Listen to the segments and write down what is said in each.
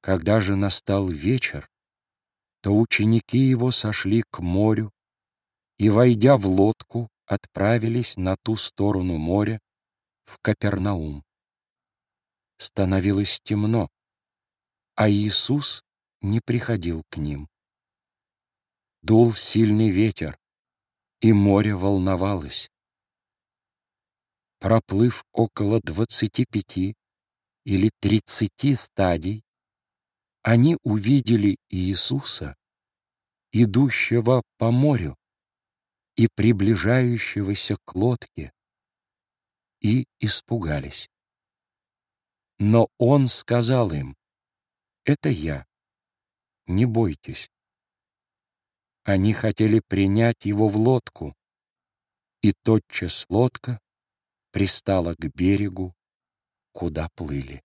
Когда же настал вечер, то ученики его сошли к морю и, войдя в лодку, отправились на ту сторону моря, в Капернаум. Становилось темно, а Иисус не приходил к ним. Дул сильный ветер, и море волновалось. Проплыв около двадцати пяти или тридцати стадий, они увидели Иисуса, идущего по морю и приближающегося к лодке, и испугались. Но Он сказал им, «Это я, не бойтесь». Они хотели принять его в лодку, и тотчас лодка пристала к берегу, куда плыли.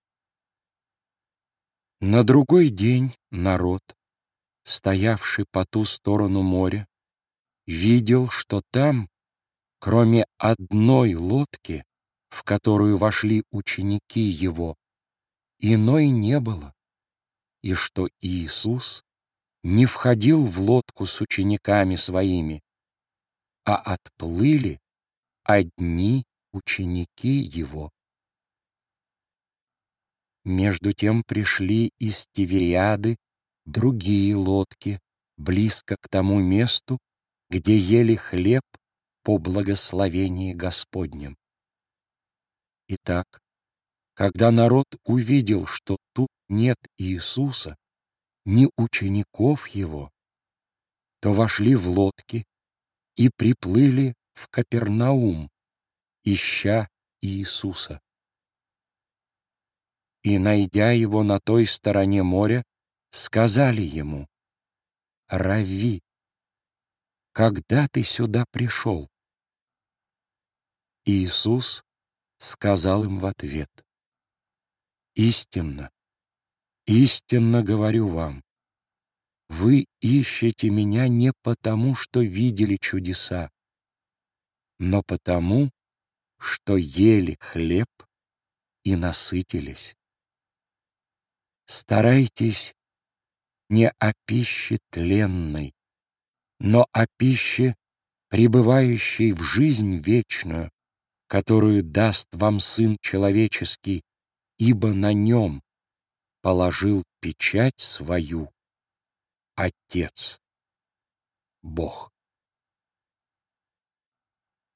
На другой день народ, стоявший по ту сторону моря, видел, что там, кроме одной лодки, в которую вошли ученики его, иной не было, и что Иисус не входил в лодку с учениками своими, а отплыли одни ученики его. Между тем пришли из Тивериады другие лодки, близко к тому месту, где ели хлеб по благословении Господнем. Итак, когда народ увидел, что тут нет Иисуса, ни учеников Его, то вошли в лодки и приплыли в Капернаум, ища Иисуса и, найдя его на той стороне моря, сказали ему, «Рави, когда ты сюда пришел?» Иисус сказал им в ответ, «Истинно, истинно говорю вам, вы ищете меня не потому, что видели чудеса, но потому, что ели хлеб и насытились. Старайтесь не о пище тленной, но о пище, пребывающей в жизнь вечную, которую даст вам Сын Человеческий, ибо на нем положил печать свою Отец, Бог.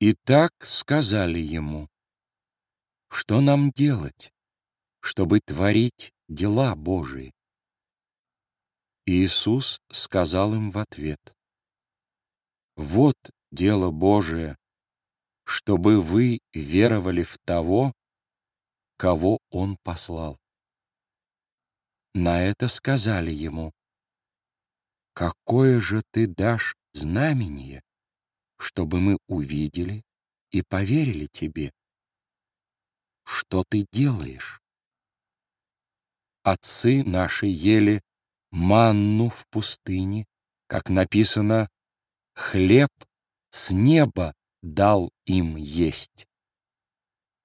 И так сказали ему, что нам делать, чтобы творить дела Божии. Иисус сказал им в ответ, «Вот дело Божие, чтобы вы веровали в того, кого Он послал». На это сказали ему, «Какое же ты дашь знамение, чтобы мы увидели и поверили тебе? Что ты делаешь?» Отцы наши ели манну в пустыне, как написано, хлеб с неба дал им есть.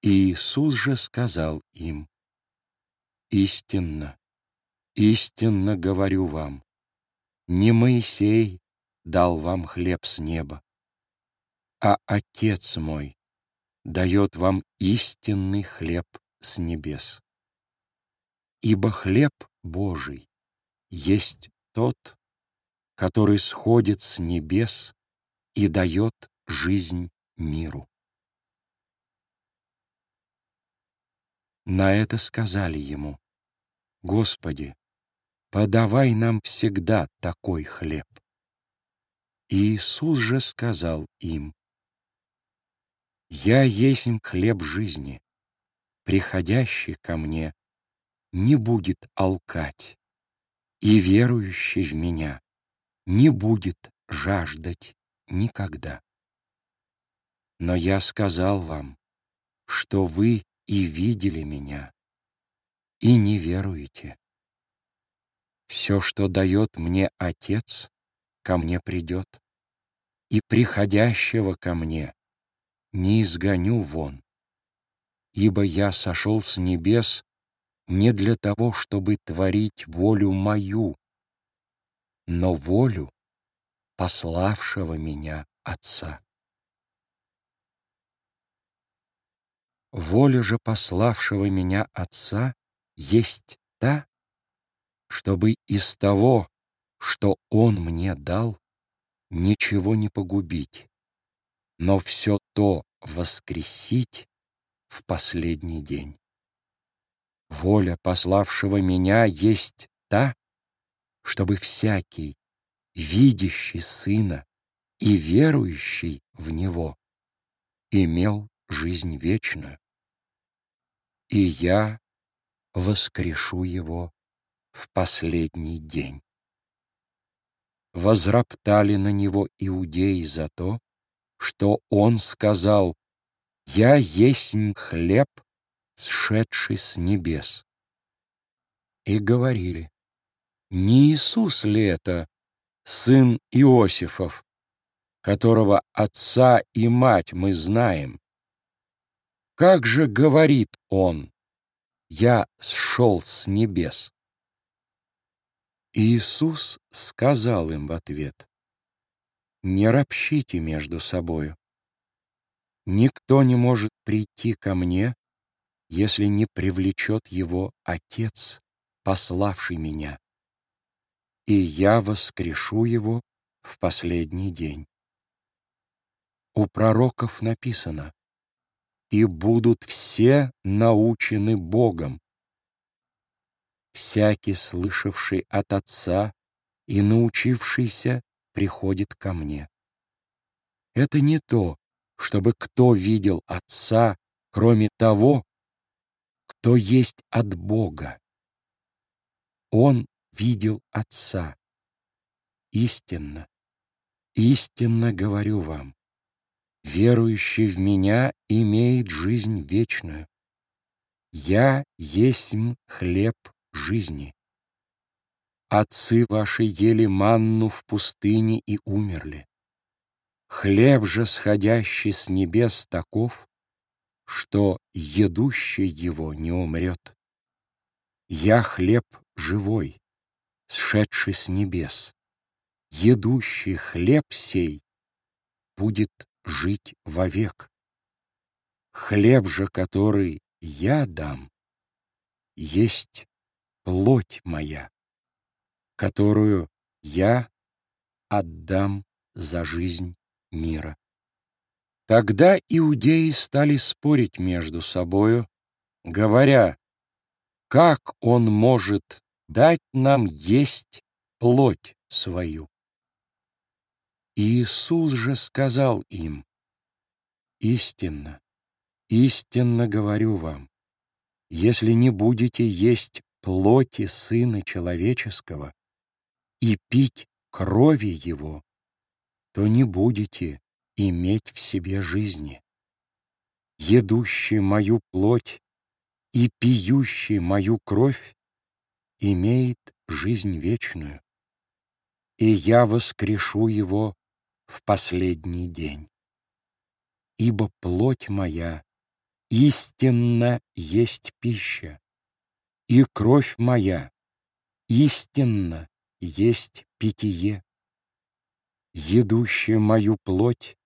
Иисус же сказал им, «Истинно, истинно говорю вам, не Моисей дал вам хлеб с неба, а Отец мой дает вам истинный хлеб с небес. Ибо хлеб Божий есть тот, который сходит с небес и дает жизнь миру. На это сказали ему, «Господи, подавай нам всегда такой хлеб». И Иисус же сказал им, «Я есть хлеб жизни, приходящий ко мне не будет алкать, и верующий в меня не будет жаждать никогда. Но я сказал вам, что вы и видели меня, и не веруете. Все, что дает мне Отец, ко мне придет, и приходящего ко мне не изгоню вон, ибо я сошел с небес не для того, чтобы творить волю мою, но волю пославшего меня Отца. Воля же пославшего меня Отца есть та, чтобы из того, что Он мне дал, ничего не погубить, но все то воскресить в последний день. Воля пославшего меня есть та, чтобы всякий, видящий Сына и верующий в Него, имел жизнь вечную. И я воскрешу Его в последний день. Возроптали на Него иудеи за то, что Он сказал «Я есть хлеб, сшедший с небес». И говорили не Иисус ли это, сын Иосифов, которого отца и мать мы знаем? Как же говорит он, «Я сшел с небес»? Иисус сказал им в ответ, «Не ропщите между собою. Никто не может прийти ко мне, если не привлечет его Отец, пославший меня и я воскрешу его в последний день. У пророков написано «И будут все научены Богом». Всякий, слышавший от Отца и научившийся, приходит ко мне. Это не то, чтобы кто видел Отца, кроме того, кто есть от Бога. Он видел Отца. Истинно, истинно говорю вам, верующий в Меня имеет жизнь вечную. Я есть хлеб жизни. Отцы ваши ели манну в пустыне и умерли. Хлеб же, сходящий с небес, таков, что едущий его не умрет. Я хлеб живой, сшедший с небес. Едущий хлеб сей будет жить вовек. Хлеб же, который я дам, есть плоть моя, которую я отдам за жизнь мира. Тогда иудеи стали спорить между собою, говоря, как он может дать нам есть плоть свою. Иисус же сказал им, «Истинно, истинно говорю вам, если не будете есть плоти Сына Человеческого и пить крови Его, то не будете иметь в себе жизни. Едущий мою плоть и пьющий мою кровь имеет жизнь вечную, и я воскрешу его в последний день. Ибо плоть моя истинно есть пища, и кровь моя истинно есть питье. Едущий мою плоть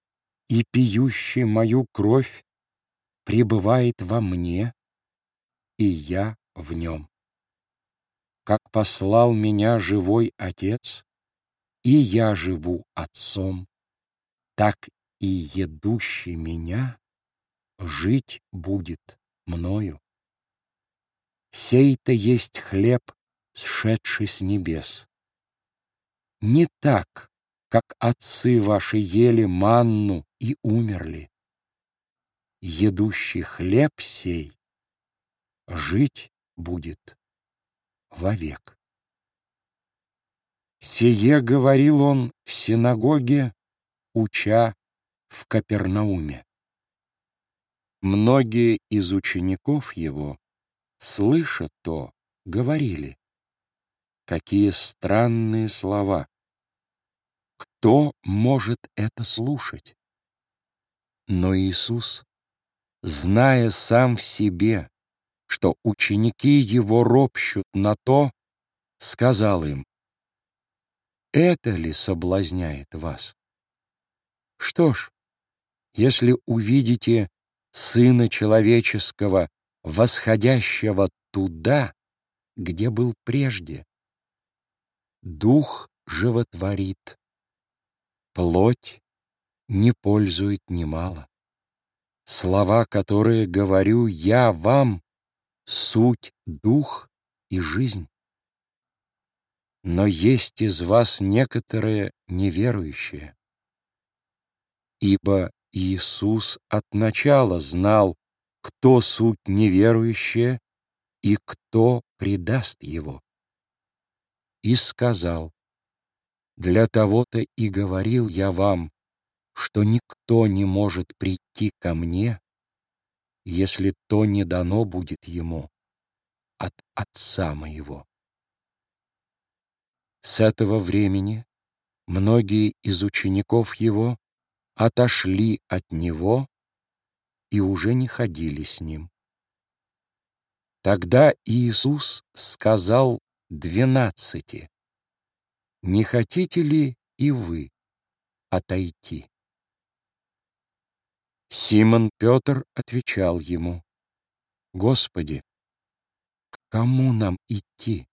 и пьющий мою кровь пребывает во мне, и я в нем как послал меня живой Отец, и я живу Отцом, так и едущий меня жить будет мною. Сей-то есть хлеб, сшедший с небес. Не так, как отцы ваши ели манну и умерли. Едущий хлеб сей жить будет вовек. Сие говорил он в синагоге, уча в Капернауме. Многие из учеников его, слыша то, говорили, какие странные слова. Кто может это слушать? Но Иисус, зная сам в себе, что ученики его ропщут на то, сказал им, «Это ли соблазняет вас? Что ж, если увидите Сына Человеческого, восходящего туда, где был прежде, Дух животворит, плоть не пользует немало. Слова, которые говорю я вам, суть, дух и жизнь. Но есть из вас некоторые неверующие. Ибо Иисус от начала знал, кто суть неверующие и кто предаст его. И сказал, «Для того-то и говорил я вам, что никто не может прийти ко мне, если то не дано будет ему от Отца моего. С этого времени многие из учеников его отошли от него и уже не ходили с ним. Тогда Иисус сказал двенадцати, «Не хотите ли и вы отойти?» Симон Петр отвечал ему, «Господи, к кому нам идти?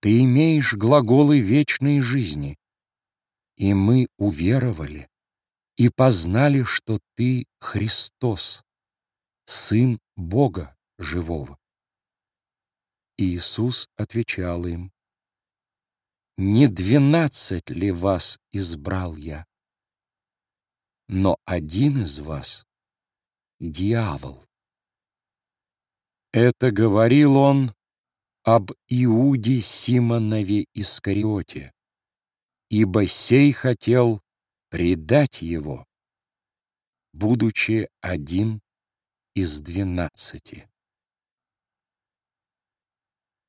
Ты имеешь глаголы вечной жизни, и мы уверовали и познали, что Ты Христос, Сын Бога живого». Иисус отвечал им, «Не двенадцать ли вас избрал я?» но один из вас — дьявол. Это говорил он об Иуде Симонове Искариоте, ибо сей хотел предать его, будучи один из двенадцати.